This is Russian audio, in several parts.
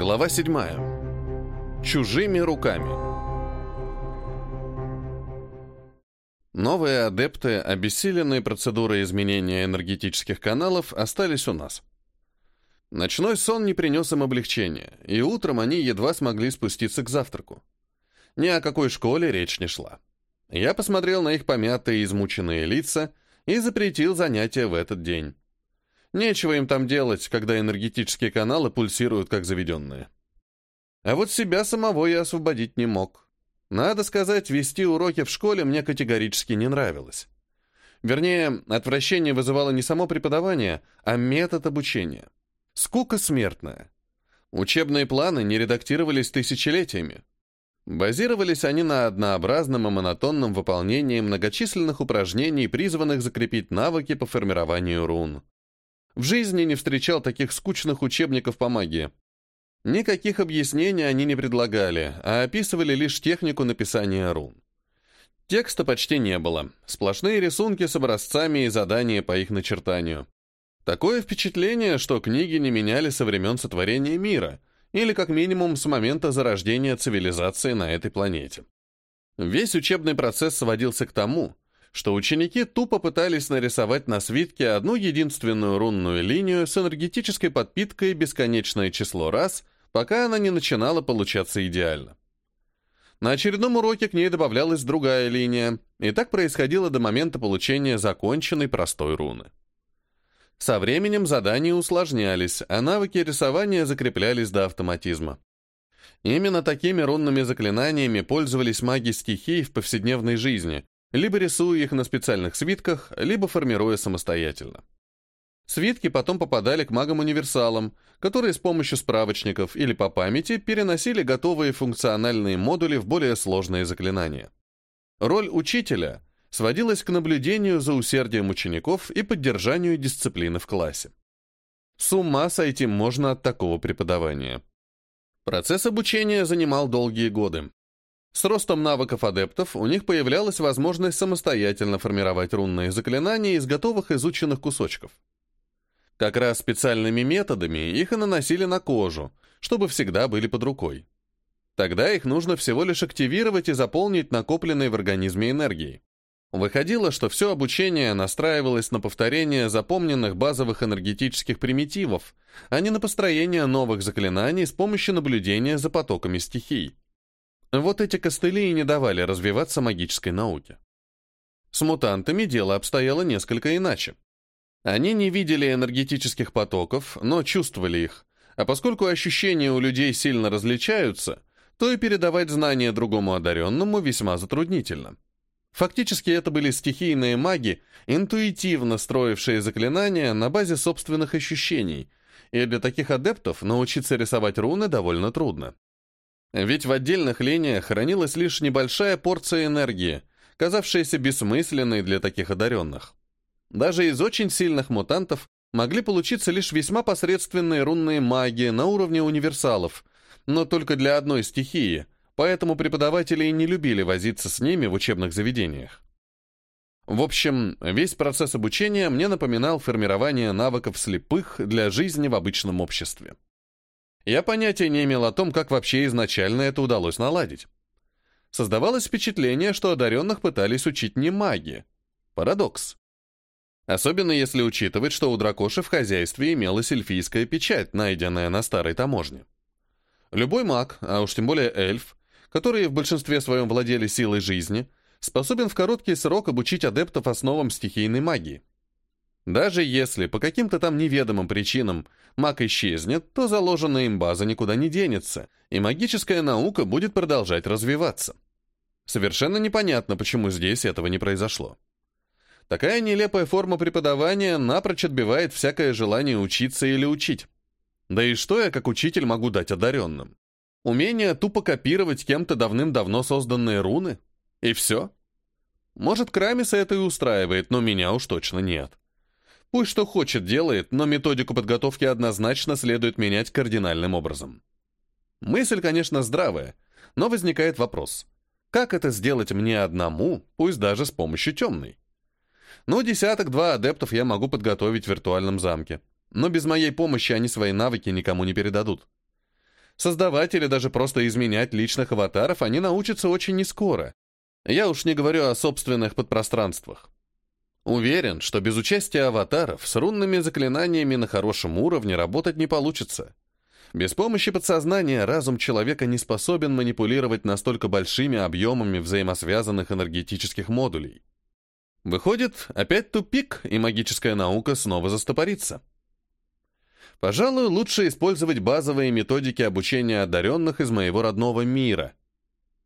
Глава 7. Чужими руками. Новые адепты, обессиленные процедурой изменения энергетических каналов, остались у нас. Ночной сон не принес им облегчения, и утром они едва смогли спуститься к завтраку. Ни о какой школе речь не шла. Я посмотрел на их помятые и измученные лица и запретил занятия в этот день. Нечего им там делать, когда энергетические каналы пульсируют как заведенные. А вот себя самого я освободить не мог. Надо сказать, вести уроки в школе мне категорически не нравилось. Вернее, отвращение вызывало не само преподавание, а метод обучения. Скука смертная. Учебные планы не редактировались тысячелетиями. Базировались они на однообразном и монотонном выполнении многочисленных упражнений, призванных закрепить навыки по формированию рун. В жизни не встречал таких скучных учебников по магии. Никаких объяснений они не предлагали, а описывали лишь технику написания рун. Текста почти не было, сплошные рисунки с образцами и задания по их начертанию. Такое впечатление, что книги не меняли со времен сотворения мира, или как минимум с момента зарождения цивилизации на этой планете. Весь учебный процесс сводился к тому, что ученики тупо пытались нарисовать на свитке одну единственную рунную линию с энергетической подпиткой бесконечное число раз, пока она не начинала получаться идеально. На очередном уроке к ней добавлялась другая линия, и так происходило до момента получения законченной простой руны. Со временем задания усложнялись, а навыки рисования закреплялись до автоматизма. Именно такими рунными заклинаниями пользовались маги стихий в повседневной жизни, либо рисуя их на специальных свитках, либо формируя самостоятельно. Свитки потом попадали к магам-универсалам, которые с помощью справочников или по памяти переносили готовые функциональные модули в более сложные заклинания. Роль учителя сводилась к наблюдению за усердием учеников и поддержанию дисциплины в классе. С ума сойти можно от такого преподавания. Процесс обучения занимал долгие годы. С ростом навыков адептов у них появлялась возможность самостоятельно формировать рунные заклинания из готовых изученных кусочков. Как раз специальными методами их и наносили на кожу, чтобы всегда были под рукой. Тогда их нужно всего лишь активировать и заполнить накопленной в организме энергией. Выходило, что все обучение настраивалось на повторение запомненных базовых энергетических примитивов, а не на построение новых заклинаний с помощью наблюдения за потоками стихий. Вот эти костыли и не давали развиваться магической науке. С мутантами дело обстояло несколько иначе. Они не видели энергетических потоков, но чувствовали их, а поскольку ощущения у людей сильно различаются, то и передавать знания другому одаренному весьма затруднительно. Фактически это были стихийные маги, интуитивно строившие заклинания на базе собственных ощущений, и для таких адептов научиться рисовать руны довольно трудно. Ведь в отдельных линиях хранилась лишь небольшая порция энергии, казавшаяся бессмысленной для таких одаренных. Даже из очень сильных мутантов могли получиться лишь весьма посредственные рунные маги на уровне универсалов, но только для одной стихии, поэтому преподаватели не любили возиться с ними в учебных заведениях. В общем, весь процесс обучения мне напоминал формирование навыков слепых для жизни в обычном обществе. Я понятия не имел о том, как вообще изначально это удалось наладить. Создавалось впечатление, что одаренных пытались учить не маги. Парадокс. Особенно если учитывать, что у дракоши в хозяйстве имелась эльфийская печать, найденная на старой таможне. Любой маг, а уж тем более эльф, которые в большинстве своем владели силой жизни, способен в короткий срок обучить адептов основам стихийной магии. Даже если по каким-то там неведомым причинам маг исчезнет, то заложенная им база никуда не денется, и магическая наука будет продолжать развиваться. Совершенно непонятно, почему здесь этого не произошло. Такая нелепая форма преподавания напрочь отбивает всякое желание учиться или учить. Да и что я как учитель могу дать одаренным? Умение тупо копировать кем-то давным-давно созданные руны? И все? Может, Крамиса это и устраивает, но меня уж точно нет. Пусть что хочет делает, но методику подготовки однозначно следует менять кардинальным образом. Мысль, конечно, здравая, но возникает вопрос. Как это сделать мне одному, пусть даже с помощью темной? Ну, десяток-два адептов я могу подготовить в виртуальном замке, но без моей помощи они свои навыки никому не передадут. Создавать или даже просто изменять личных аватаров они научатся очень нескоро. Я уж не говорю о собственных подпространствах. Уверен, что без участия аватаров с рунными заклинаниями на хорошем уровне работать не получится. Без помощи подсознания разум человека не способен манипулировать настолько большими объемами взаимосвязанных энергетических модулей. Выходит, опять тупик, и магическая наука снова застопорится. Пожалуй, лучше использовать базовые методики обучения одаренных из моего родного мира.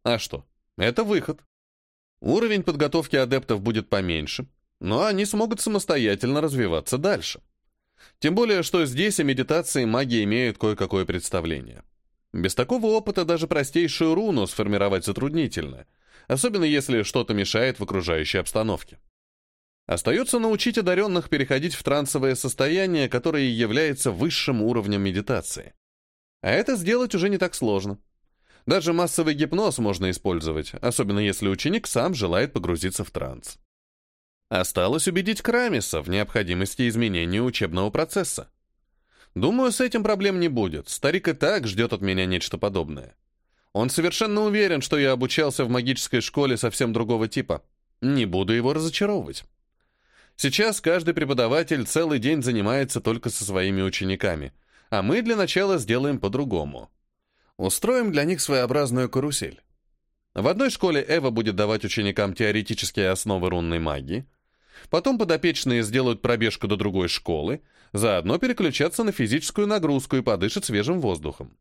А что? Это выход. Уровень подготовки адептов будет поменьше, но они смогут самостоятельно развиваться дальше. Тем более, что здесь о медитации маги имеют кое-какое представление. Без такого опыта даже простейшую руну сформировать затруднительно, особенно если что-то мешает в окружающей обстановке. Остается научить одаренных переходить в трансовое состояние, которое является высшим уровнем медитации. А это сделать уже не так сложно. Даже массовый гипноз можно использовать, особенно если ученик сам желает погрузиться в транс. Осталось убедить Крамиса в необходимости изменения учебного процесса. Думаю, с этим проблем не будет. Старик и так ждет от меня нечто подобное. Он совершенно уверен, что я обучался в магической школе совсем другого типа. Не буду его разочаровывать. Сейчас каждый преподаватель целый день занимается только со своими учениками, а мы для начала сделаем по-другому. Устроим для них своеобразную карусель. В одной школе Эва будет давать ученикам теоретические основы рунной магии, потом подопечные сделают пробежку до другой школы, заодно переключаться на физическую нагрузку и подышат свежим воздухом.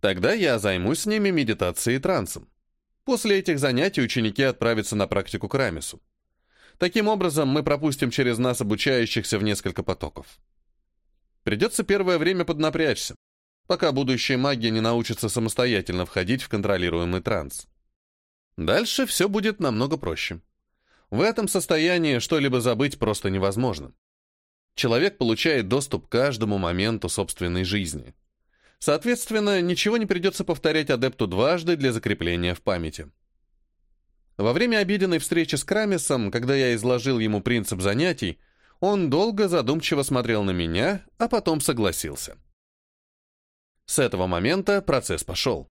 Тогда я займусь с ними медитацией и трансом. После этих занятий ученики отправятся на практику к Рамису. Таким образом, мы пропустим через нас обучающихся в несколько потоков. Придется первое время поднапрячься, пока будущие маги не научатся самостоятельно входить в контролируемый транс. Дальше все будет намного проще. В этом состоянии что-либо забыть просто невозможно. Человек получает доступ к каждому моменту собственной жизни. Соответственно, ничего не придется повторять адепту дважды для закрепления в памяти. Во время обеденной встречи с Крамисом, когда я изложил ему принцип занятий, он долго задумчиво смотрел на меня, а потом согласился. С этого момента процесс пошел.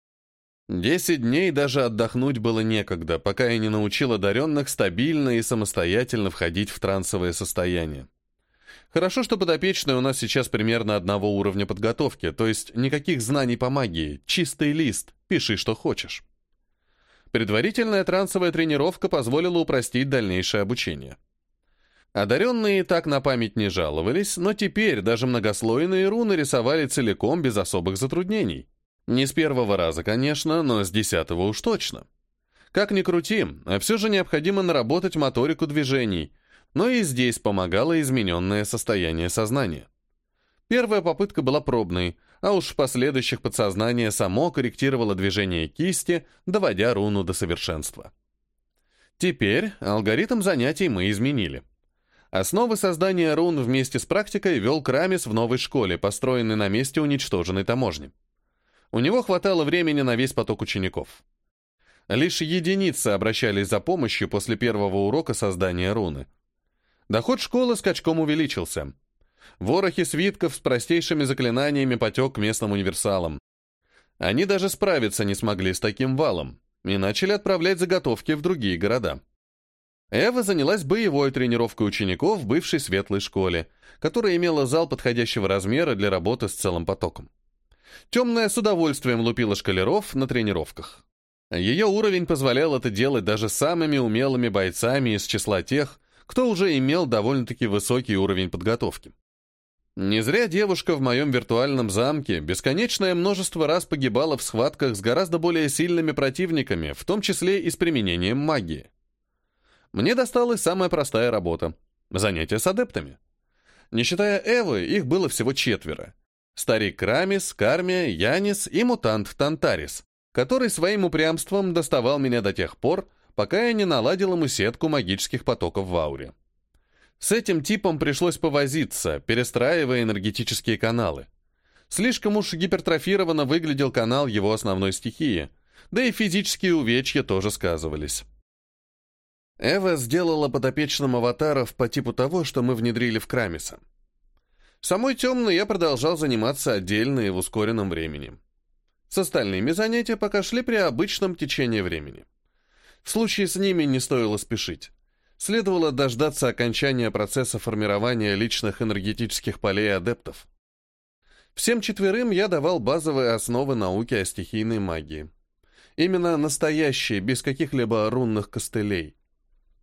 Десять дней даже отдохнуть было некогда, пока я не научил одаренных стабильно и самостоятельно входить в трансовое состояние. Хорошо, что подопечные у нас сейчас примерно одного уровня подготовки, то есть никаких знаний по магии, чистый лист, пиши, что хочешь. Предварительная трансовая тренировка позволила упростить дальнейшее обучение. Одаренные так на память не жаловались, но теперь даже многослойные руны рисовали целиком без особых затруднений. Не с первого раза, конечно, но с десятого уж точно. Как ни крути, а все же необходимо наработать моторику движений, но и здесь помогало измененное состояние сознания. Первая попытка была пробной, а уж в последующих подсознание само корректировало движение кисти, доводя руну до совершенства. Теперь алгоритм занятий мы изменили. Основы создания рун вместе с практикой вел Крамис в новой школе, построенной на месте уничтоженной таможни. У него хватало времени на весь поток учеников. Лишь единицы обращались за помощью после первого урока создания руны. Доход школы скачком увеличился — Ворохи свитков с простейшими заклинаниями потек к местным универсалам. Они даже справиться не смогли с таким валом и начали отправлять заготовки в другие города. Эва занялась боевой тренировкой учеников в бывшей светлой школе, которая имела зал подходящего размера для работы с целым потоком. Темная с удовольствием лупила шкалеров на тренировках. Ее уровень позволял это делать даже самыми умелыми бойцами из числа тех, кто уже имел довольно-таки высокий уровень подготовки. Не зря девушка в моем виртуальном замке бесконечное множество раз погибала в схватках с гораздо более сильными противниками, в том числе и с применением магии. Мне досталась самая простая работа — занятия с адептами. Не считая Эвы, их было всего четверо. Старик Крамис, Кармия, Янис и мутант Тантарис, который своим упрямством доставал меня до тех пор, пока я не наладил ему сетку магических потоков в ауре. С этим типом пришлось повозиться, перестраивая энергетические каналы. Слишком уж гипертрофированно выглядел канал его основной стихии, да и физические увечья тоже сказывались. Эва сделала подопечным аватаров по типу того, что мы внедрили в Крамиса. Самой темной я продолжал заниматься отдельно и в ускоренном времени. С остальными занятия пока шли при обычном течении времени. В случае с ними не стоило спешить. Следовало дождаться окончания процесса формирования личных энергетических полей адептов. Всем четверым я давал базовые основы науки о стихийной магии. Именно настоящие, без каких-либо рунных костылей.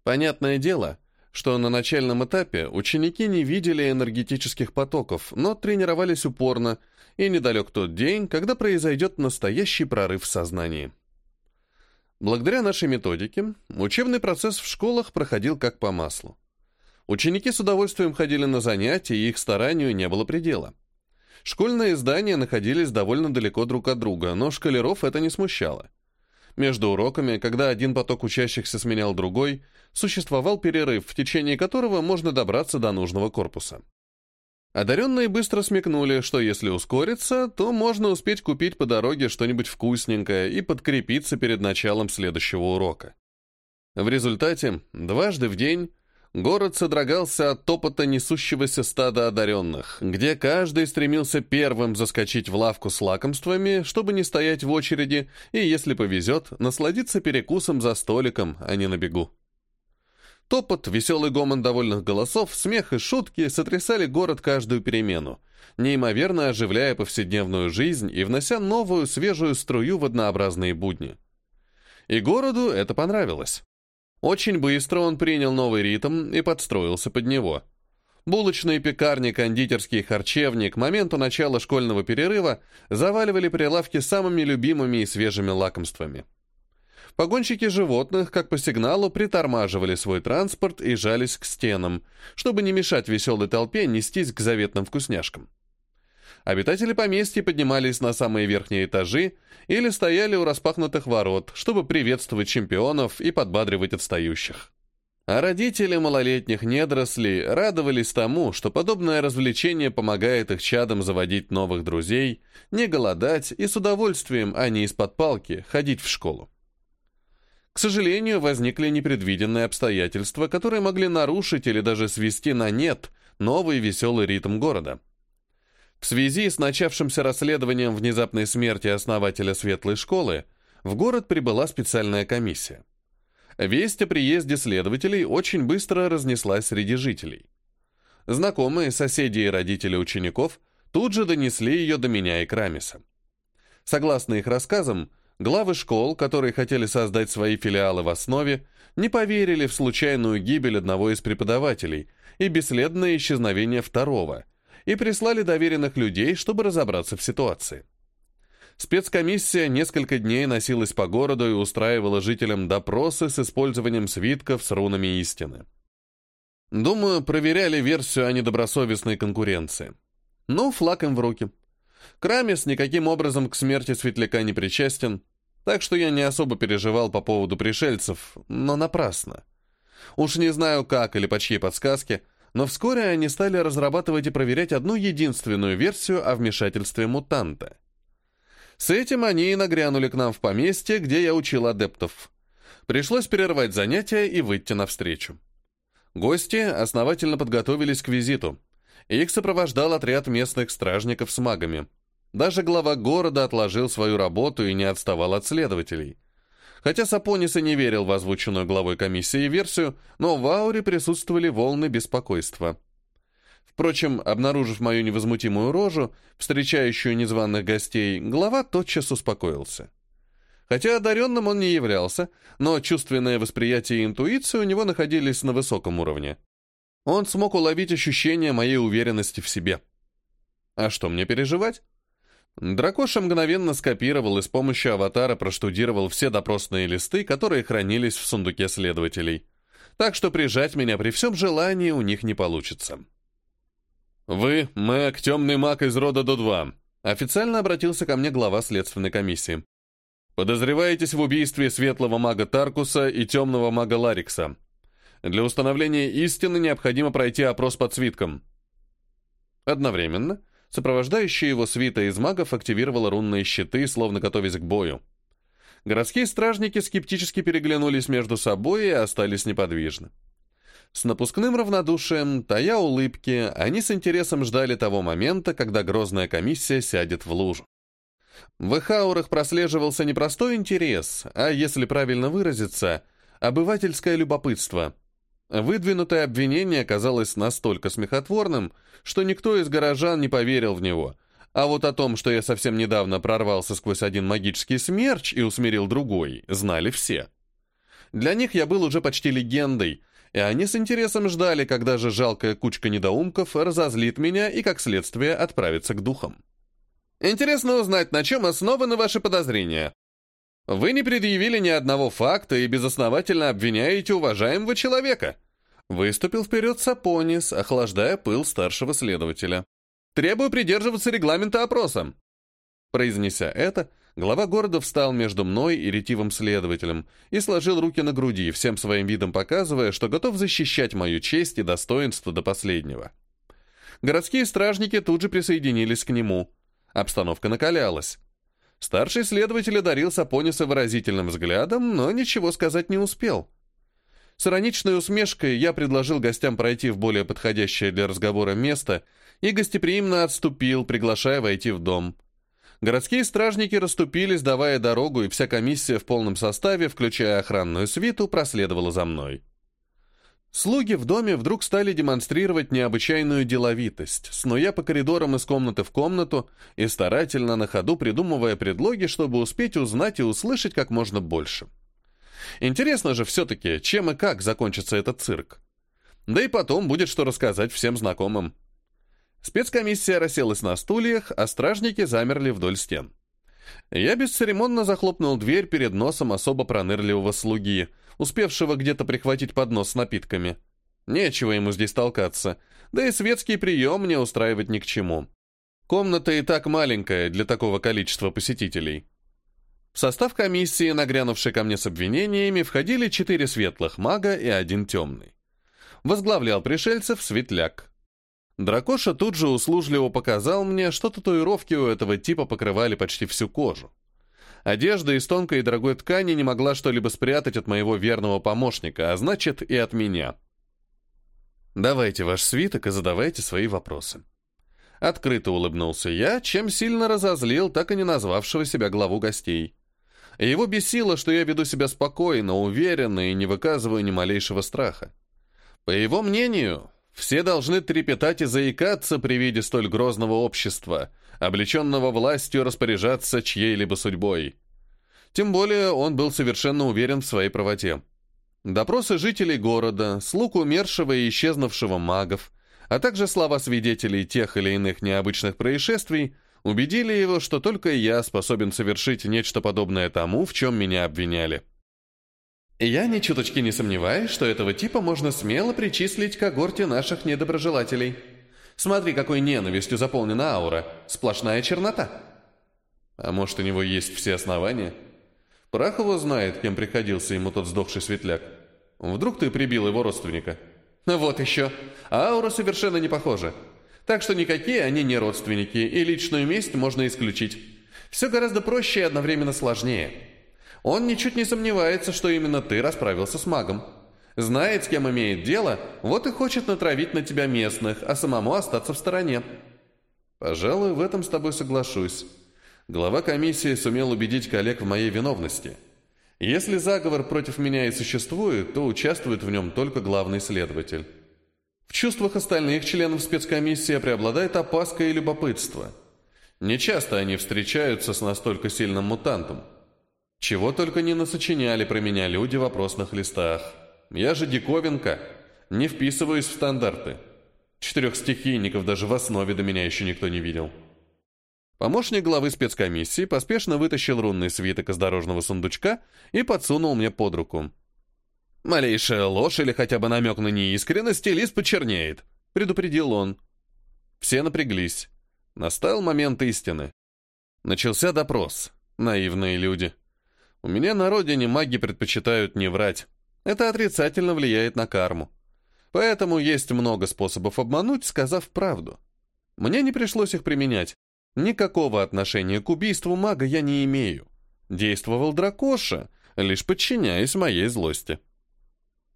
Понятное дело, что на начальном этапе ученики не видели энергетических потоков, но тренировались упорно, и недалек тот день, когда произойдет настоящий прорыв в сознании. Благодаря нашей методике, учебный процесс в школах проходил как по маслу. Ученики с удовольствием ходили на занятия, и их старанию не было предела. Школьные здания находились довольно далеко друг от друга, но школяров это не смущало. Между уроками, когда один поток учащихся сменял другой, существовал перерыв, в течение которого можно добраться до нужного корпуса. Одаренные быстро смекнули, что если ускориться, то можно успеть купить по дороге что-нибудь вкусненькое и подкрепиться перед началом следующего урока. В результате, дважды в день, город содрогался от топота несущегося стада одаренных, где каждый стремился первым заскочить в лавку с лакомствами, чтобы не стоять в очереди и, если повезет, насладиться перекусом за столиком, а не на бегу. Топот, веселый гомон довольных голосов, смех и шутки сотрясали город каждую перемену, неимоверно оживляя повседневную жизнь и внося новую свежую струю в однообразные будни. И городу это понравилось. Очень быстро он принял новый ритм и подстроился под него. Булочные пекарни, кондитерские харчевни к моменту начала школьного перерыва заваливали прилавки самыми любимыми и свежими лакомствами. Погонщики животных, как по сигналу, притормаживали свой транспорт и жались к стенам, чтобы не мешать веселой толпе нестись к заветным вкусняшкам. Обитатели поместья поднимались на самые верхние этажи или стояли у распахнутых ворот, чтобы приветствовать чемпионов и подбадривать отстающих. А родители малолетних недорослей радовались тому, что подобное развлечение помогает их чадам заводить новых друзей, не голодать и с удовольствием, а не из-под палки, ходить в школу. К сожалению, возникли непредвиденные обстоятельства, которые могли нарушить или даже свести на нет новый веселый ритм города. В связи с начавшимся расследованием внезапной смерти основателя Светлой школы, в город прибыла специальная комиссия. Весть о приезде следователей очень быстро разнеслась среди жителей. Знакомые, соседи и родители учеников тут же донесли ее до меня и Крамиса. Согласно их рассказам, Главы школ, которые хотели создать свои филиалы в основе, не поверили в случайную гибель одного из преподавателей и бесследное исчезновение второго, и прислали доверенных людей, чтобы разобраться в ситуации. Спецкомиссия несколько дней носилась по городу и устраивала жителям допросы с использованием свитков с рунами истины. Думаю, проверяли версию о недобросовестной конкуренции. Ну, флаг им в руки. Крамис никаким образом к смерти Светляка не причастен, так что я не особо переживал по поводу пришельцев, но напрасно. Уж не знаю как или по чьей подсказке, но вскоре они стали разрабатывать и проверять одну единственную версию о вмешательстве мутанта. С этим они и нагрянули к нам в поместье, где я учил адептов. Пришлось прервать занятия и выйти навстречу. Гости основательно подготовились к визиту. Их сопровождал отряд местных стражников с магами – даже глава города отложил свою работу и не отставал от следователей. Хотя Сапонис и не верил в озвученную главой комиссии версию, но в ауре присутствовали волны беспокойства. Впрочем, обнаружив мою невозмутимую рожу, встречающую незваных гостей, глава тотчас успокоился. Хотя одаренным он не являлся, но чувственное восприятие и интуиция у него находились на высоком уровне. Он смог уловить ощущение моей уверенности в себе. А что мне переживать? Дракоша мгновенно скопировал и с помощью аватара проштудировал все допросные листы, которые хранились в сундуке следователей. Так что прижать меня при всем желании у них не получится. «Вы, Мэг, темный маг из рода До-2», официально обратился ко мне глава следственной комиссии. «Подозреваетесь в убийстве светлого мага Таркуса и темного мага Ларикса. Для установления истины необходимо пройти опрос под свитком». Одновременно Сопровождающая его свита из магов активировала рунные щиты, словно готовясь к бою. Городские стражники скептически переглянулись между собой и остались неподвижны. С напускным равнодушием, тая улыбки, они с интересом ждали того момента, когда грозная комиссия сядет в лужу. В их аурах прослеживался не простой интерес, а, если правильно выразиться, обывательское любопытство. Выдвинутое обвинение казалось настолько смехотворным, что никто из горожан не поверил в него. А вот о том, что я совсем недавно прорвался сквозь один магический смерч и усмирил другой, знали все. Для них я был уже почти легендой, и они с интересом ждали, когда же жалкая кучка недоумков разозлит меня и, как следствие, отправится к духам. Интересно узнать, на чем основаны ваши подозрения. Вы не предъявили ни одного факта и безосновательно обвиняете уважаемого человека. Выступил вперед Сапонис, охлаждая пыл старшего следователя. Требую придерживаться регламента опроса. Произнеся это, глава города встал между мной и ретивым следователем и сложил руки на груди, всем своим видом показывая, что готов защищать мою честь и достоинство до последнего. Городские стражники тут же присоединились к нему. Обстановка накалялась. Старший следователь одарил Сапониса выразительным взглядом, но ничего сказать не успел. С ироничной усмешкой я предложил гостям пройти в более подходящее для разговора место и гостеприимно отступил, приглашая войти в дом. Городские стражники расступились, давая дорогу, и вся комиссия в полном составе, включая охранную свиту, проследовала за мной. Слуги в доме вдруг стали демонстрировать необычайную деловитость, снуя по коридорам из комнаты в комнату и старательно на ходу придумывая предлоги, чтобы успеть узнать и услышать как можно больше. Интересно же все-таки, чем и как закончится этот цирк. Да и потом будет что рассказать всем знакомым. Спецкомиссия расселась на стульях, а стражники замерли вдоль стен. Я бесцеремонно захлопнул дверь перед носом особо пронырливого слуги — успевшего где-то прихватить поднос с напитками. Нечего ему здесь толкаться, да и светский прием мне устраивать ни к чему. Комната и так маленькая для такого количества посетителей. В состав комиссии, нагрянувшей ко мне с обвинениями, входили четыре светлых мага и один темный. Возглавлял пришельцев светляк. Дракоша тут же услужливо показал мне, что татуировки у этого типа покрывали почти всю кожу. Одежда из тонкой и дорогой ткани не могла что-либо спрятать от моего верного помощника, а значит и от меня. Давайте ваш свиток и задавайте свои вопросы. Открыто улыбнулся я, чем сильно разозлил так и не назвавшего себя главу гостей. Его бесило, что я веду себя спокойно, уверенно и не выказываю ни малейшего страха. По его мнению, все должны трепетать и заикаться при виде столь грозного общества, облеченного властью распоряжаться чьей-либо судьбой. Тем более он был совершенно уверен в своей правоте. Допросы жителей города, слуг умершего и исчезнувшего магов, а также слова свидетелей тех или иных необычных происшествий убедили его, что только я способен совершить нечто подобное тому, в чем меня обвиняли. Я ни чуточки не сомневаюсь, что этого типа можно смело причислить к когорте наших недоброжелателей. Смотри, какой ненавистью заполнена аура. Сплошная чернота. А может, у него есть все основания? Прах его знает, кем приходился ему тот сдохший светляк. Вдруг ты прибил его родственника? Вот еще. Аура совершенно не похожа. Так что никакие они не родственники, и личную месть можно исключить. Все гораздо проще и одновременно сложнее. Он ничуть не сомневается, что именно ты расправился с магом. Знает, с кем имеет дело, вот и хочет натравить на тебя местных, а самому остаться в стороне. Пожалуй, в этом с тобой соглашусь. Глава комиссии сумел убедить коллег в моей виновности. Если заговор против меня и существует, то участвует в нем только главный следователь. В чувствах остальных членов спецкомиссии преобладает опаска и любопытство. Нечасто они встречаются с настолько сильным мутантом. Чего только не насочиняли про меня люди в вопросных листах. Я же диковинка, не вписываюсь в стандарты. Четырех стихийников даже в основе до меня еще никто не видел. Помощник главы спецкомиссии поспешно вытащил рунный свиток из дорожного сундучка и подсунул мне под руку. «Малейшая ложь или хотя бы намек на неискренность, и лист почернеет», — предупредил он. Все напряглись. Настал момент истины. Начался допрос. Наивные люди. У меня на родине маги предпочитают не врать. Это отрицательно влияет на карму. Поэтому есть много способов обмануть, сказав правду. Мне не пришлось их применять. Никакого отношения к убийству мага я не имею. Действовал дракоша, лишь подчиняясь моей злости.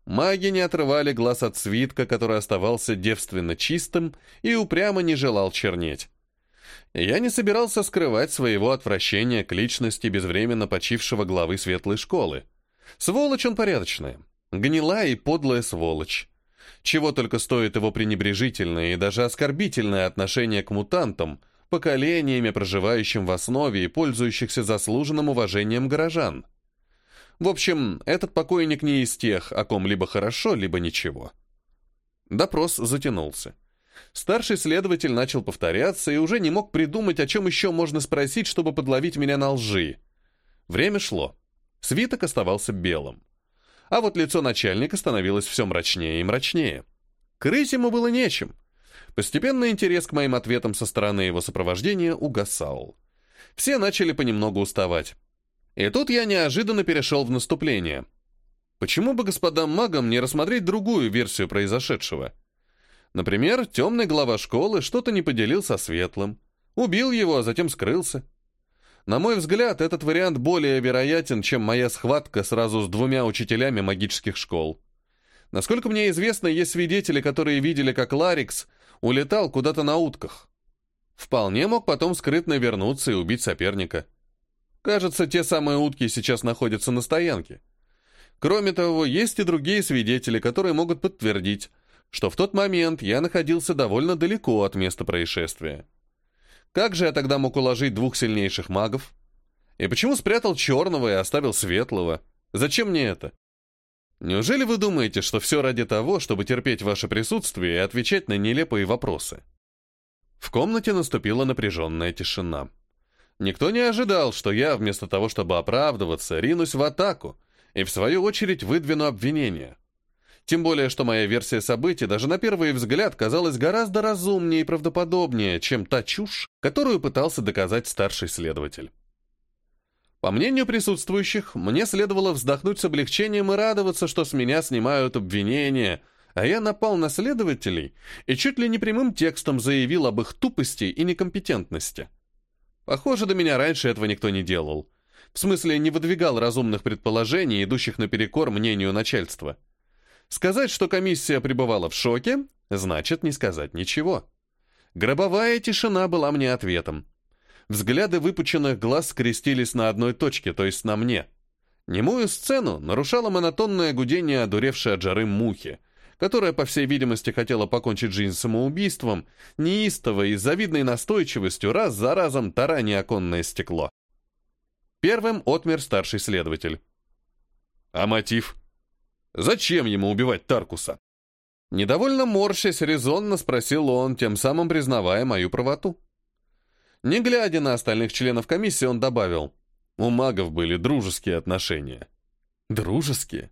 Маги не отрывали глаз от свитка, который оставался девственно чистым и упрямо не желал чернеть. Я не собирался скрывать своего отвращения к личности безвременно почившего главы светлой школы. Сволочь он порядочная. Гнилая и подлая сволочь. Чего только стоит его пренебрежительное и даже оскорбительное отношение к мутантам, поколениями, проживающим в основе и пользующихся заслуженным уважением горожан. В общем, этот покойник не из тех, о ком либо хорошо, либо ничего. Допрос затянулся. Старший следователь начал повторяться и уже не мог придумать, о чем еще можно спросить, чтобы подловить меня на лжи. Время шло. Свиток оставался белым. А вот лицо начальника становилось все мрачнее и мрачнее. Крыть ему было нечем. Постепенно интерес к моим ответам со стороны его сопровождения угасал. Все начали понемногу уставать. И тут я неожиданно перешел в наступление. Почему бы господам магам не рассмотреть другую версию произошедшего? Например, темный глава школы что-то не поделил со светлым. Убил его, а затем скрылся. На мой взгляд, этот вариант более вероятен, чем моя схватка сразу с двумя учителями магических школ. Насколько мне известно, есть свидетели, которые видели, как Ларикс улетал куда-то на утках. Вполне мог потом скрытно вернуться и убить соперника. Кажется, те самые утки сейчас находятся на стоянке. Кроме того, есть и другие свидетели, которые могут подтвердить, что в тот момент я находился довольно далеко от места происшествия. Как же я тогда мог уложить двух сильнейших магов? И почему спрятал черного и оставил светлого? Зачем мне это? Неужели вы думаете, что все ради того, чтобы терпеть ваше присутствие и отвечать на нелепые вопросы? В комнате наступила напряженная тишина. Никто не ожидал, что я, вместо того, чтобы оправдываться, ринусь в атаку и, в свою очередь, выдвину обвинения. Тем более, что моя версия событий даже на первый взгляд казалась гораздо разумнее и правдоподобнее, чем та чушь, которую пытался доказать старший следователь. По мнению присутствующих, мне следовало вздохнуть с облегчением и радоваться, что с меня снимают обвинения, а я напал на следователей и чуть ли не прямым текстом заявил об их тупости и некомпетентности. Похоже, до меня раньше этого никто не делал. В смысле, не выдвигал разумных предположений, идущих наперекор мнению начальства. Сказать, что комиссия пребывала в шоке, значит не сказать ничего. Гробовая тишина была мне ответом. Взгляды выпученных глаз скрестились на одной точке, то есть на мне. Немую сцену нарушало монотонное гудение одуревшей от жары мухи, которая, по всей видимости, хотела покончить жизнь самоубийством, неистово и завидной настойчивостью раз за разом тарани оконное стекло. Первым отмер старший следователь. «А мотив?» Зачем ему убивать Таркуса? Недовольно морщась, резонно спросил он, тем самым признавая мою правоту. Не глядя на остальных членов комиссии, он добавил, у магов были дружеские отношения. Дружеские?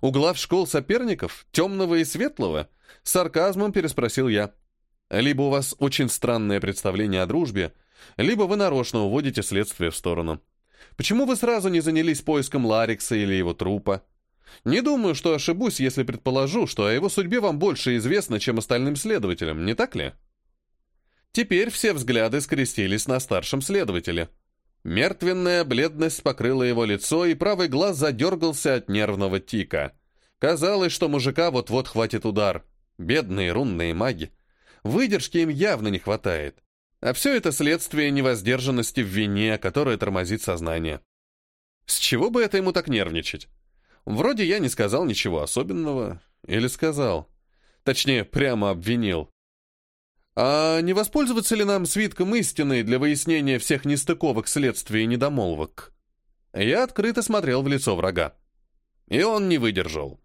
У глав школ соперников, темного и светлого? С сарказмом переспросил я. Либо у вас очень странное представление о дружбе, либо вы нарочно уводите следствие в сторону. Почему вы сразу не занялись поиском Ларикса или его трупа? Не думаю, что ошибусь, если предположу, что о его судьбе вам больше известно, чем остальным следователям, не так ли? Теперь все взгляды скрестились на старшем следователе. Мертвенная бледность покрыла его лицо, и правый глаз задергался от нервного тика. Казалось, что мужика вот-вот хватит удар. Бедные рунные маги. Выдержки им явно не хватает. А все это следствие невоздержанности в вине, которая тормозит сознание. С чего бы это ему так нервничать? Вроде я не сказал ничего особенного. Или сказал. Точнее, прямо обвинил. А не воспользоваться ли нам свитком истины для выяснения всех нестыковок следствий и недомолвок? Я открыто смотрел в лицо врага. И он не выдержал.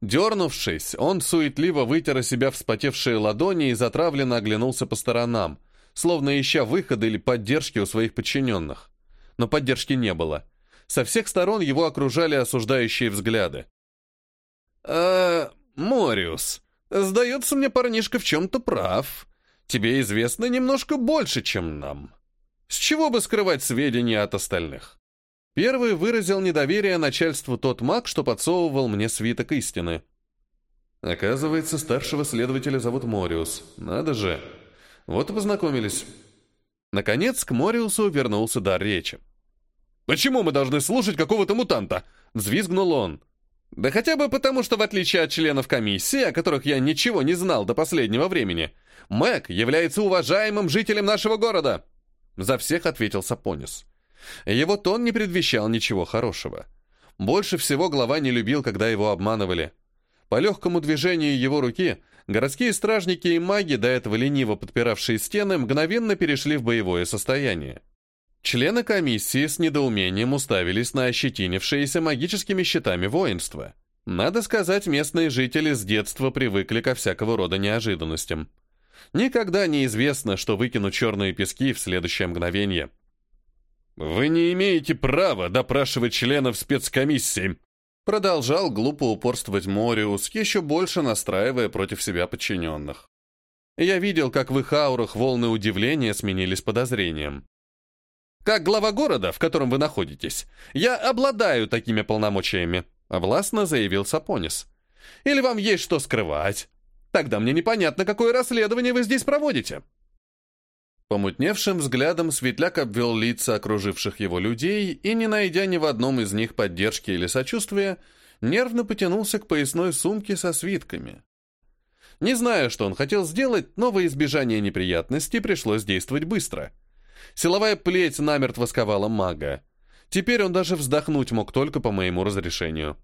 Дернувшись, он суетливо вытер о себя вспотевшие ладони и затравленно оглянулся по сторонам, словно ища выхода или поддержки у своих подчиненных. Но поддержки не было. Со всех сторон его окружали осуждающие взгляды. «А, Мориус, сдается мне парнишка в чем-то прав. Тебе известно немножко больше, чем нам. С чего бы скрывать сведения от остальных?» Первый выразил недоверие начальству тот маг, что подсовывал мне свиток истины. Оказывается, старшего следователя зовут Мориус. Надо же. Вот и познакомились. Наконец, к Мориусу вернулся дар речи. «Почему мы должны слушать какого-то мутанта?» — взвизгнул он. Да хотя бы потому, что в отличие от членов комиссии, о которых я ничего не знал до последнего времени, Мэг является уважаемым жителем нашего города. За всех ответил Сапонис. Его тон не предвещал ничего хорошего. Больше всего глава не любил, когда его обманывали. По легкому движению его руки городские стражники и маги, до этого лениво подпиравшие стены, мгновенно перешли в боевое состояние. Члены комиссии с недоумением уставились на ощетинившиеся магическими щитами воинства. Надо сказать, местные жители с детства привыкли ко всякого рода неожиданностям. Никогда не известно, что выкинут черные пески в следующее мгновение. «Вы не имеете права допрашивать членов спецкомиссии», продолжал глупо упорствовать Мориус, еще больше настраивая против себя подчиненных. Я видел, как в их аурах волны удивления сменились подозрением. «Как глава города, в котором вы находитесь, я обладаю такими полномочиями», властно заявил Сапонис. «Или вам есть что скрывать? Тогда мне непонятно, какое расследование вы здесь проводите». Помутневшим взглядом Светляк обвел лица окруживших его людей и, не найдя ни в одном из них поддержки или сочувствия, нервно потянулся к поясной сумке со свитками. Не знаю, что он хотел сделать, но во избежание неприятностей пришлось действовать быстро. Силовая плеть намертво сковала мага. Теперь он даже вздохнуть мог только по моему разрешению.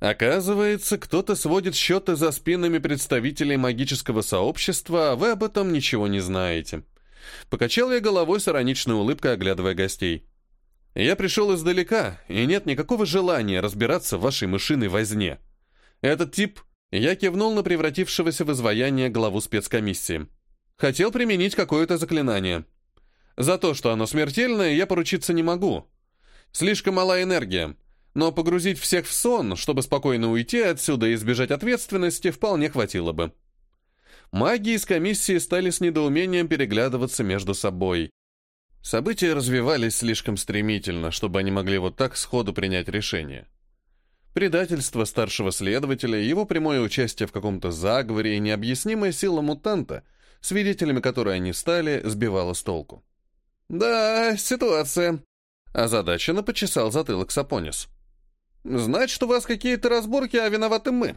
Оказывается, кто-то сводит счеты за спинами представителей магического сообщества, а вы об этом ничего не знаете. Покачал я головой с ироничной улыбкой, оглядывая гостей. Я пришел издалека, и нет никакого желания разбираться в вашей мышиной возне. Этот тип... Я кивнул на превратившегося в изваяние главу спецкомиссии. Хотел применить какое-то заклинание. За то, что оно смертельное, я поручиться не могу. Слишком мала энергия. Но погрузить всех в сон, чтобы спокойно уйти отсюда и избежать ответственности, вполне хватило бы. Маги из комиссии стали с недоумением переглядываться между собой. События развивались слишком стремительно, чтобы они могли вот так сходу принять решение. Предательство старшего следователя, его прямое участие в каком-то заговоре и необъяснимая сила мутанта, свидетелями которой они стали, сбивало с толку. «Да, ситуация», — озадаченно почесал затылок Сапонис. «Значит, у вас какие-то разборки, а виноваты мы».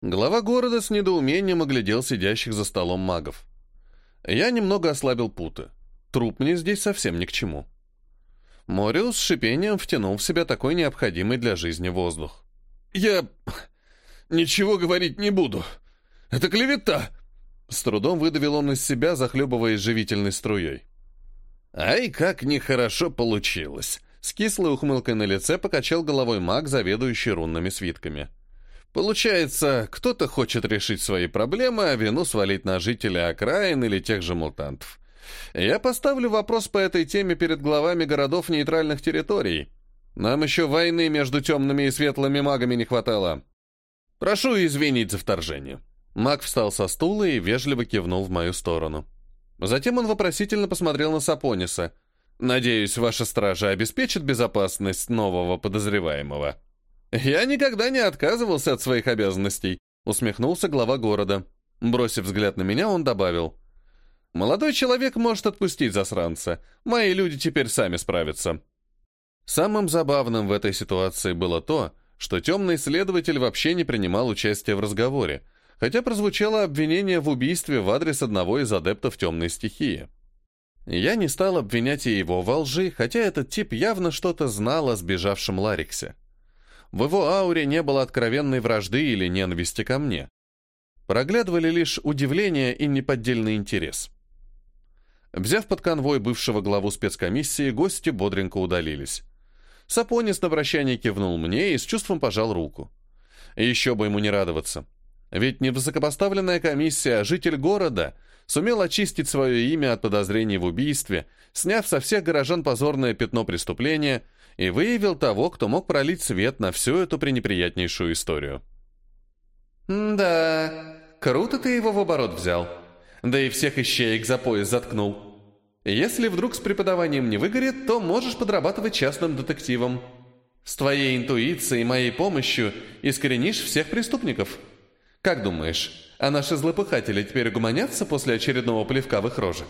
Глава города с недоумением оглядел сидящих за столом магов. Я немного ослабил путы. Труп мне здесь совсем ни к чему. Мориус с шипением втянул в себя такой необходимый для жизни воздух. «Я ничего говорить не буду. Это клевета!» С трудом выдавил он из себя, захлебываясь живительной струей. «Ай, как нехорошо получилось!» С кислой ухмылкой на лице покачал головой маг, заведующий рунными свитками. «Получается, кто-то хочет решить свои проблемы, а вину свалить на жителей окраин или тех же мутантов. Я поставлю вопрос по этой теме перед главами городов нейтральных территорий. Нам еще войны между темными и светлыми магами не хватало. Прошу извинить за вторжение». Маг встал со стула и вежливо кивнул в мою сторону. Затем он вопросительно посмотрел на Сапониса — Надеюсь, ваша стража обеспечит безопасность нового подозреваемого. Я никогда не отказывался от своих обязанностей, усмехнулся глава города. Бросив взгляд на меня, он добавил. Молодой человек может отпустить засранца. Мои люди теперь сами справятся. Самым забавным в этой ситуации было то, что темный следователь вообще не принимал участия в разговоре, хотя прозвучало обвинение в убийстве в адрес одного из адептов темной стихии. Я не стал обвинять и его во лжи, хотя этот тип явно что-то знал о сбежавшем Лариксе. В его ауре не было откровенной вражды или ненависти ко мне. Проглядывали лишь удивление и неподдельный интерес. Взяв под конвой бывшего главу спецкомиссии, гости бодренько удалились. Сапонис на прощание кивнул мне и с чувством пожал руку. Еще бы ему не радоваться. Ведь не высокопоставленная комиссия, житель города — сумел очистить свое имя от подозрений в убийстве, сняв со всех горожан позорное пятно преступления и выявил того, кто мог пролить свет на всю эту пренеприятнейшую историю. «Да, круто ты его в оборот взял. Да и всех ищеек за пояс заткнул. Если вдруг с преподаванием не выгорит, то можешь подрабатывать частным детективом. С твоей интуицией и моей помощью искоренишь всех преступников. Как думаешь, а наши злопыхатели теперь угомонятся после очередного плевка в их рожи?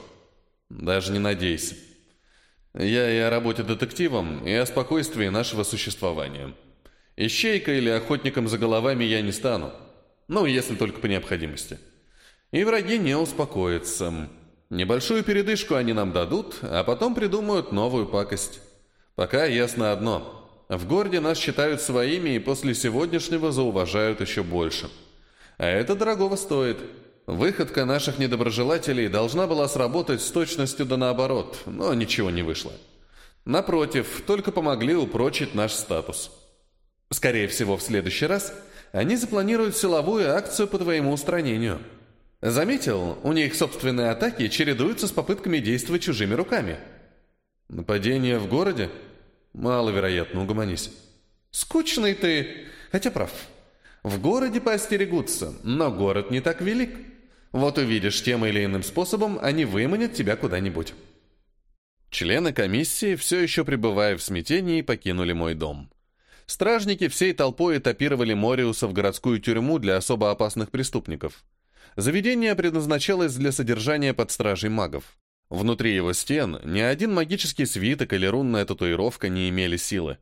Даже не надейся. Я и о работе детективом, и о спокойствии нашего существования. Ищейкой или охотником за головами я не стану. Ну, если только по необходимости. И враги не успокоятся. Небольшую передышку они нам дадут, а потом придумают новую пакость. Пока ясно одно. В городе нас считают своими и после сегодняшнего зауважают еще больше. А это дорогого стоит. Выходка наших недоброжелателей должна была сработать с точностью да наоборот, но ничего не вышло. Напротив, только помогли упрочить наш статус. Скорее всего, в следующий раз они запланируют силовую акцию по твоему устранению. Заметил, у них собственные атаки чередуются с попытками действовать чужими руками. Нападение в городе? Маловероятно, угомонись. Скучный ты, хотя прав. В городе поостерегутся, но город не так велик. Вот увидишь, тем или иным способом они выманят тебя куда-нибудь. Члены комиссии, все еще пребывая в смятении, покинули мой дом. Стражники всей толпой этапировали Мориуса в городскую тюрьму для особо опасных преступников. Заведение предназначалось для содержания под стражей магов. Внутри его стен ни один магический свиток или рунная татуировка не имели силы.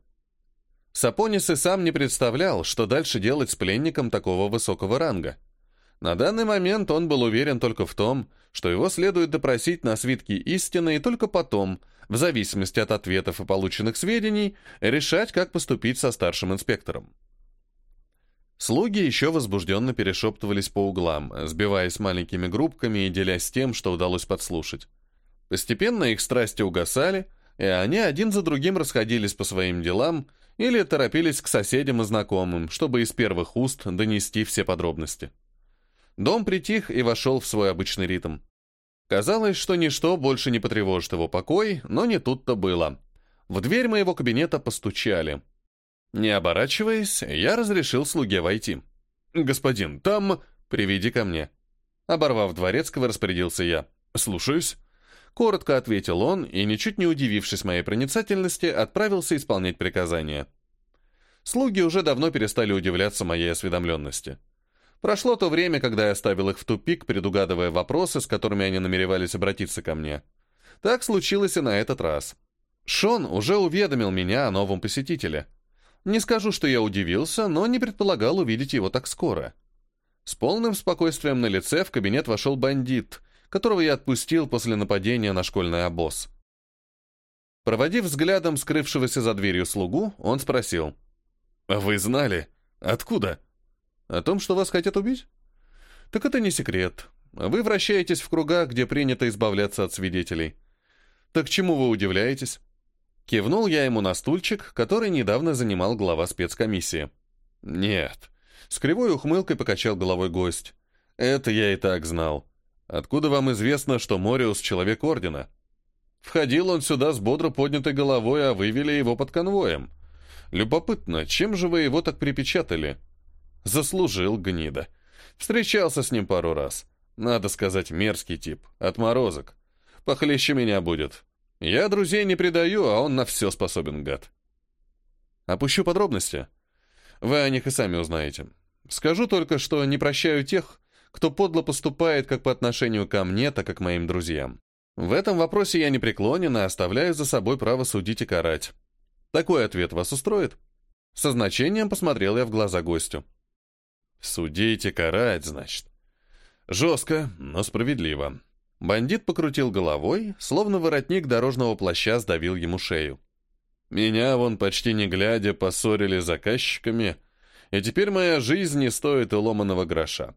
Сапонис и сам не представлял, что дальше делать с пленником такого высокого ранга. На данный момент он был уверен только в том, что его следует допросить на свитке истины и только потом, в зависимости от ответов и полученных сведений, решать, как поступить со старшим инспектором. Слуги еще возбужденно перешептывались по углам, сбиваясь маленькими группками и делясь тем, что удалось подслушать. Постепенно их страсти угасали, и они один за другим расходились по своим делам или торопились к соседям и знакомым, чтобы из первых уст донести все подробности. Дом притих и вошел в свой обычный ритм. Казалось, что ничто больше не потревожит его покой, но не тут-то было. В дверь моего кабинета постучали. Не оборачиваясь, я разрешил слуге войти. «Господин, там...» «Приведи ко мне». Оборвав дворецкого, распорядился я. «Слушаюсь». Коротко ответил он и, ничуть не удивившись моей проницательности, отправился исполнять приказания. Слуги уже давно перестали удивляться моей осведомленности. Прошло то время, когда я ставил их в тупик, предугадывая вопросы, с которыми они намеревались обратиться ко мне. Так случилось и на этот раз. Шон уже уведомил меня о новом посетителе. Не скажу, что я удивился, но не предполагал увидеть его так скоро. С полным спокойствием на лице в кабинет вошел бандит, которого я отпустил после нападения на школьный обоз. Проводив взглядом скрывшегося за дверью слугу, он спросил. «Вы знали? Откуда?» «О том, что вас хотят убить?» «Так это не секрет. Вы вращаетесь в кругах, где принято избавляться от свидетелей. Так чему вы удивляетесь?» Кивнул я ему на стульчик, который недавно занимал глава спецкомиссии. «Нет». С кривой ухмылкой покачал головой гость. «Это я и так знал. Откуда вам известно, что Мориус — человек Ордена? Входил он сюда с бодро поднятой головой, а вывели его под конвоем. Любопытно, чем же вы его так припечатали? Заслужил гнида. Встречался с ним пару раз. Надо сказать, мерзкий тип. Отморозок. Похлеще меня будет. Я друзей не предаю, а он на все способен, гад. Опущу подробности. Вы о них и сами узнаете. Скажу только, что не прощаю тех, кто подло поступает как по отношению ко мне, так и к моим друзьям. В этом вопросе я не преклонен и оставляю за собой право судить и карать. Такой ответ вас устроит? Со значением посмотрел я в глаза гостю. Судить и карать, значит. Жестко, но справедливо. Бандит покрутил головой, словно воротник дорожного плаща сдавил ему шею. Меня вон почти не глядя поссорили заказчиками, и теперь моя жизнь не стоит и ломаного гроша.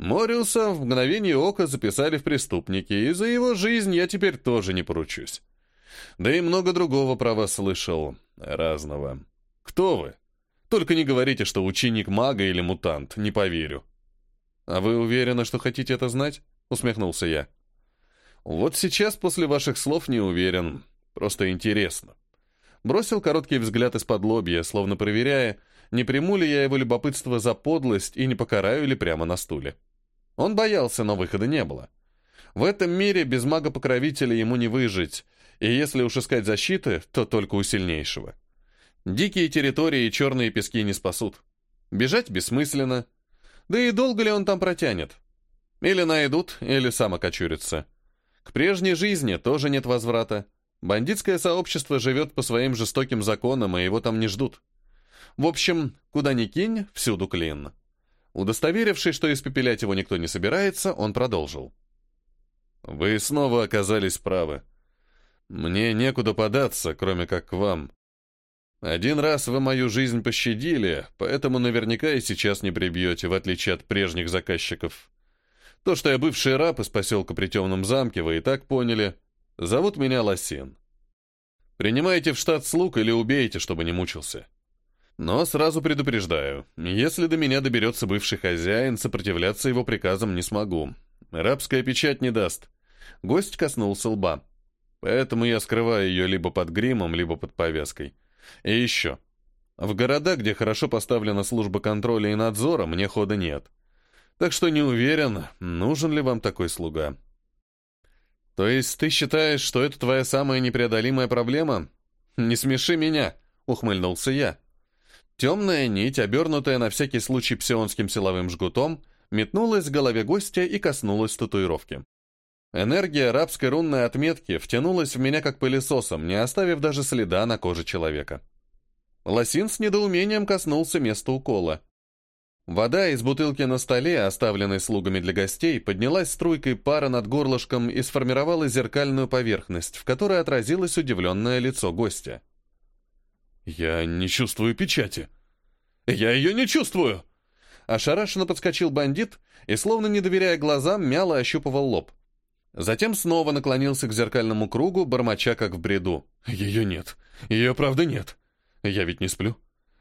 Мориуса в мгновение ока записали в преступники, и за его жизнь я теперь тоже не поручусь. Да и много другого про вас слышал, разного. Кто вы? Только не говорите, что ученик мага или мутант, не поверю. А вы уверены, что хотите это знать? Усмехнулся я. Вот сейчас после ваших слов не уверен, просто интересно. Бросил короткий взгляд из-под лобья, словно проверяя, не приму ли я его любопытство за подлость и не покараю ли прямо на стуле. Он боялся, но выхода не было. В этом мире без мага-покровителя ему не выжить, и если уж искать защиты, то только у сильнейшего. Дикие территории и черные пески не спасут. Бежать бессмысленно. Да и долго ли он там протянет? Или найдут, или сам окочурится. К прежней жизни тоже нет возврата. Бандитское сообщество живет по своим жестоким законам, и его там не ждут. В общем, куда ни кинь, всюду клин. Удостоверившись, что испепелять его никто не собирается, он продолжил. «Вы снова оказались правы. Мне некуда податься, кроме как к вам. Один раз вы мою жизнь пощадили, поэтому наверняка и сейчас не прибьете, в отличие от прежних заказчиков. То, что я бывший раб из поселка при темном замке, вы и так поняли. Зовут меня Лосин. Принимайте в штат слуг или убейте, чтобы не мучился. Но сразу предупреждаю, если до меня доберется бывший хозяин, сопротивляться его приказам не смогу. Рабская печать не даст. Гость коснулся лба. Поэтому я скрываю ее либо под гримом, либо под повязкой. И еще. В города, где хорошо поставлена служба контроля и надзора, мне хода нет. Так что не уверен, нужен ли вам такой слуга. То есть ты считаешь, что это твоя самая непреодолимая проблема? Не смеши меня, ухмыльнулся я. Темная нить, обернутая на всякий случай псионским силовым жгутом, метнулась в голове гостя и коснулась татуировки. Энергия арабской рунной отметки втянулась в меня как пылесосом, не оставив даже следа на коже человека. Лосин с недоумением коснулся места укола. Вода из бутылки на столе, оставленной слугами для гостей, поднялась струйкой пара над горлышком и сформировала зеркальную поверхность, в которой отразилось удивленное лицо гостя. «Я не чувствую печати. Я ее не чувствую!» Ошарашенно подскочил бандит и, словно не доверяя глазам, мяло ощупывал лоб. Затем снова наклонился к зеркальному кругу, бормоча как в бреду. «Ее нет. Ее правда нет. Я ведь не сплю.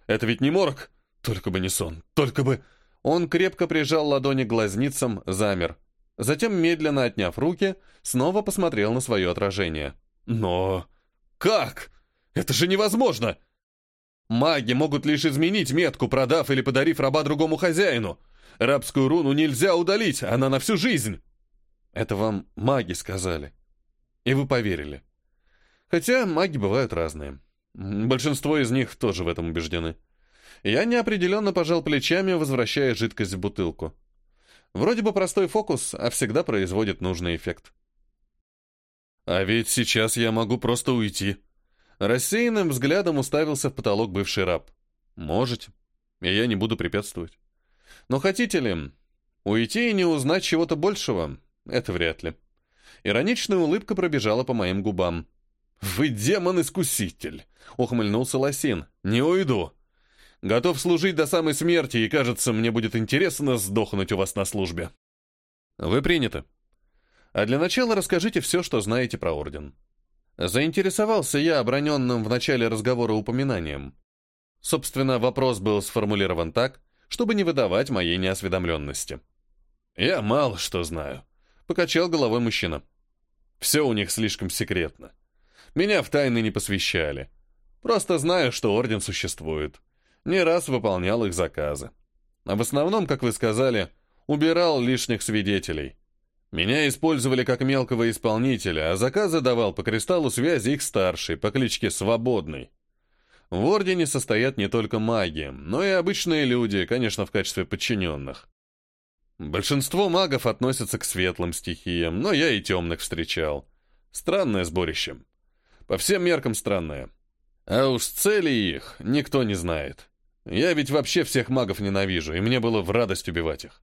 Это ведь не морок. Только бы не сон. Только бы...» Он крепко прижал ладони к глазницам, замер. Затем, медленно отняв руки, снова посмотрел на свое отражение. «Но... как? Это же невозможно!» «Маги могут лишь изменить метку, продав или подарив раба другому хозяину. Рабскую руну нельзя удалить, она на всю жизнь!» Это вам маги сказали. И вы поверили. Хотя маги бывают разные. Большинство из них тоже в этом убеждены. Я неопределенно пожал плечами, возвращая жидкость в бутылку. Вроде бы простой фокус, а всегда производит нужный эффект. А ведь сейчас я могу просто уйти. Рассеянным взглядом уставился в потолок бывший раб. Можете, и я не буду препятствовать. Но хотите ли, уйти и не узнать чего-то большего, это вряд ли. Ироничная улыбка пробежала по моим губам. «Вы демон-искуситель!» — ухмыльнулся Лосин. «Не уйду. Готов служить до самой смерти, и, кажется, мне будет интересно сдохнуть у вас на службе». «Вы приняты. А для начала расскажите все, что знаете про Орден». Заинтересовался я оброненным в начале разговора упоминанием. Собственно, вопрос был сформулирован так, чтобы не выдавать моей неосведомленности. «Я мало что знаю», Покачал головой мужчина. Все у них слишком секретно. Меня в тайны не посвящали. Просто знаю, что орден существует. Не раз выполнял их заказы. А в основном, как вы сказали, убирал лишних свидетелей. Меня использовали как мелкого исполнителя, а заказы давал по кристаллу связи их старший, по кличке Свободный. В Ордене состоят не только маги, но и обычные люди, конечно, в качестве подчиненных. Большинство магов относятся к светлым стихиям, но я и темных встречал. Странное сборище. По всем меркам странное. А уж цели их никто не знает. Я ведь вообще всех магов ненавижу, и мне было в радость убивать их.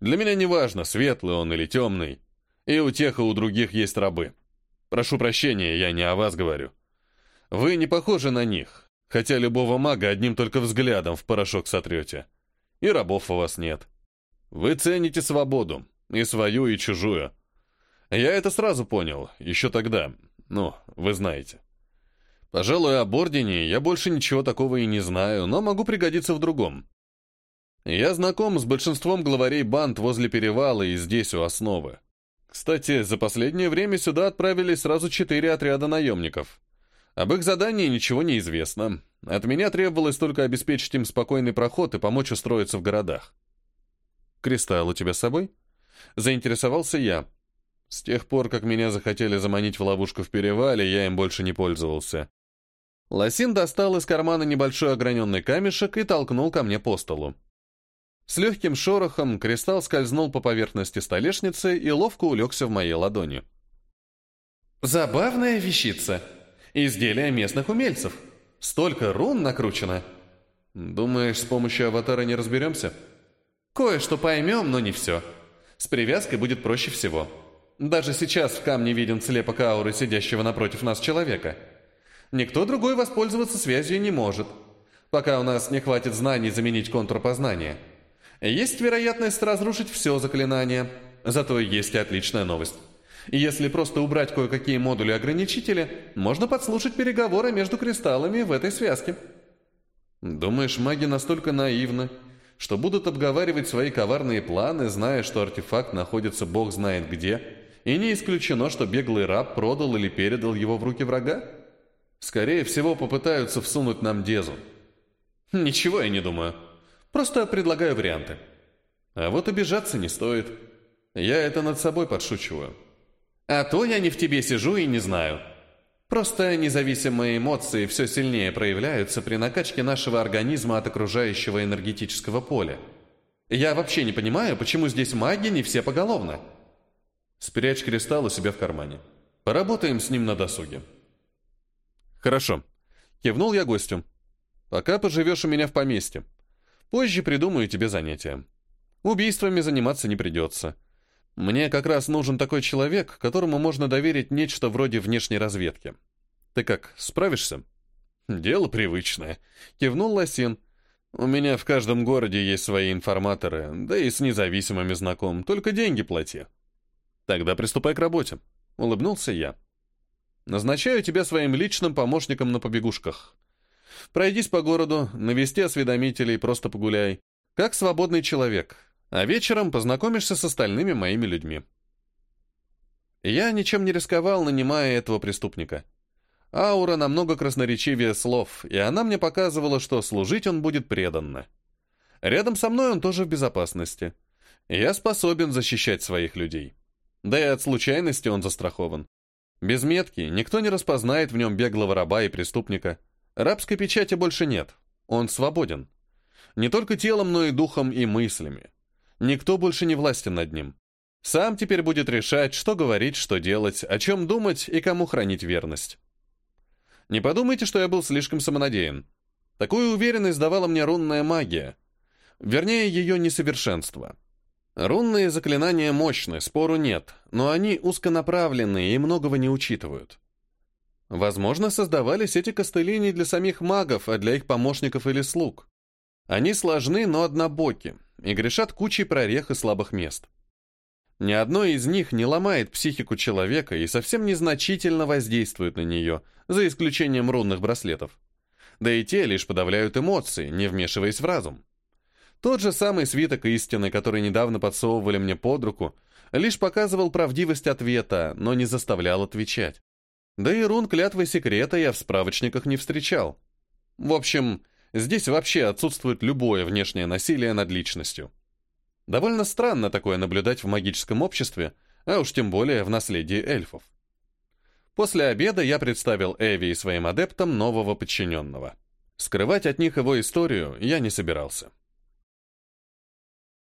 Для меня не важно, светлый он или темный. И у тех, и у других есть рабы. Прошу прощения, я не о вас говорю. Вы не похожи на них, хотя любого мага одним только взглядом в порошок сотрете. И рабов у вас нет. Вы цените свободу, и свою, и чужую. Я это сразу понял, еще тогда. Ну, вы знаете. Пожалуй, об Ордене я больше ничего такого и не знаю, но могу пригодиться в другом. Я знаком с большинством главарей банд возле перевала и здесь у основы. Кстати, за последнее время сюда отправились сразу четыре отряда наемников. Об их задании ничего не известно. От меня требовалось только обеспечить им спокойный проход и помочь устроиться в городах. «Кристалл у тебя с собой?» Заинтересовался я. С тех пор, как меня захотели заманить в ловушку в перевале, я им больше не пользовался. Лосин достал из кармана небольшой ограненный камешек и толкнул ко мне по столу. С легким шорохом кристалл скользнул по поверхности столешницы и ловко улегся в моей ладони. «Забавная вещица. Изделие местных умельцев. Столько рун накручено. Думаешь, с помощью аватара не разберемся? Кое-что поймем, но не все. С привязкой будет проще всего. Даже сейчас в камне виден слепок ауры сидящего напротив нас человека. Никто другой воспользоваться связью не может, пока у нас не хватит знаний заменить контур познания. Есть вероятность разрушить все заклинание, зато есть и отличная новость. Если просто убрать кое-какие модули-ограничители, можно подслушать переговоры между кристаллами в этой связке. Думаешь, маги настолько наивны, что будут обговаривать свои коварные планы, зная, что артефакт находится бог знает где, и не исключено, что беглый раб продал или передал его в руки врага? Скорее всего, попытаются всунуть нам Дезу. Ничего я не думаю. Просто предлагаю варианты. А вот обижаться не стоит. Я это над собой подшучиваю. А то я не в тебе сижу и не знаю. Просто независимые эмоции все сильнее проявляются при накачке нашего организма от окружающего энергетического поля. Я вообще не понимаю, почему здесь маги не все поголовно. Спрячь кристалл у себя в кармане. Поработаем с ним на досуге. Хорошо. Кивнул я гостю. Пока поживешь у меня в поместье. Позже придумаю тебе занятия. Убийствами заниматься не придется. Мне как раз нужен такой человек, которому можно доверить нечто вроде внешней разведки. Ты как, справишься? Дело привычное. Кивнул Лосин. У меня в каждом городе есть свои информаторы, да и с независимыми знаком, только деньги плати. Тогда приступай к работе. Улыбнулся я. Назначаю тебя своим личным помощником на побегушках. Пройдись по городу, навести осведомителей, просто погуляй. Как свободный человек. А вечером познакомишься с остальными моими людьми. Я ничем не рисковал, нанимая этого преступника. Аура намного красноречивее слов, и она мне показывала, что служить он будет преданно. Рядом со мной он тоже в безопасности. Я способен защищать своих людей. Да и от случайности он застрахован. Без метки никто не распознает в нем беглого раба и преступника — Рабской печати больше нет. Он свободен. Не только телом, но и духом и мыслями. Никто больше не властен над ним. Сам теперь будет решать, что говорить, что делать, о чем думать и кому хранить верность. Не подумайте, что я был слишком самонадеян. Такую уверенность давала мне рунная магия. Вернее, ее несовершенство. Рунные заклинания мощны, спору нет, но они узконаправленные и многого не учитывают. Возможно, создавались эти костыли не для самих магов, а для их помощников или слуг. Они сложны, но однобоки, и грешат кучей прорех и слабых мест. Ни одно из них не ломает психику человека и совсем незначительно воздействует на нее, за исключением рунных браслетов. Да и те лишь подавляют эмоции, не вмешиваясь в разум. Тот же самый свиток истины, который недавно подсовывали мне под руку, лишь показывал правдивость ответа, но не заставлял отвечать. Да и рун клятвы секрета я в справочниках не встречал. В общем, здесь вообще отсутствует любое внешнее насилие над личностью. Довольно странно такое наблюдать в магическом обществе, а уж тем более в наследии эльфов. После обеда я представил Эви и своим адептам нового подчиненного. Скрывать от них его историю я не собирался.